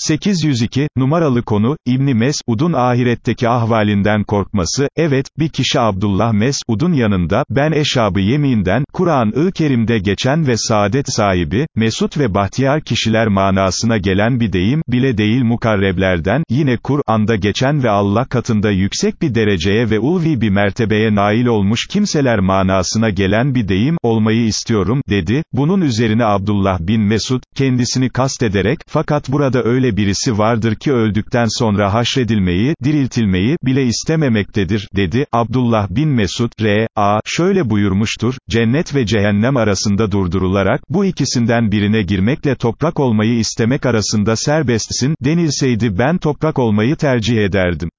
802, numaralı konu, İbni Mes'ud'un ahiretteki ahvalinden korkması, evet, bir kişi Abdullah Mes'ud'un yanında, ben eşabı yeminden, Kur'an-ı Kerim'de geçen ve saadet sahibi, Mesut ve bahtiyar kişiler manasına gelen bir deyim, bile değil mukarreblerden, yine Kur'an'da geçen ve Allah katında yüksek bir dereceye ve ulvi bir mertebeye nail olmuş kimseler manasına gelen bir deyim, olmayı istiyorum, dedi, bunun üzerine Abdullah bin Mesud, kendisini kastederek, fakat burada öyle birisi vardır ki öldükten sonra haşredilmeyi, diriltilmeyi, bile istememektedir, dedi, Abdullah bin Mesud, R.A. şöyle buyurmuştur, cennet ve cehennem arasında durdurularak, bu ikisinden birine girmekle toprak olmayı istemek arasında serbestsin, denilseydi ben toprak olmayı tercih ederdim.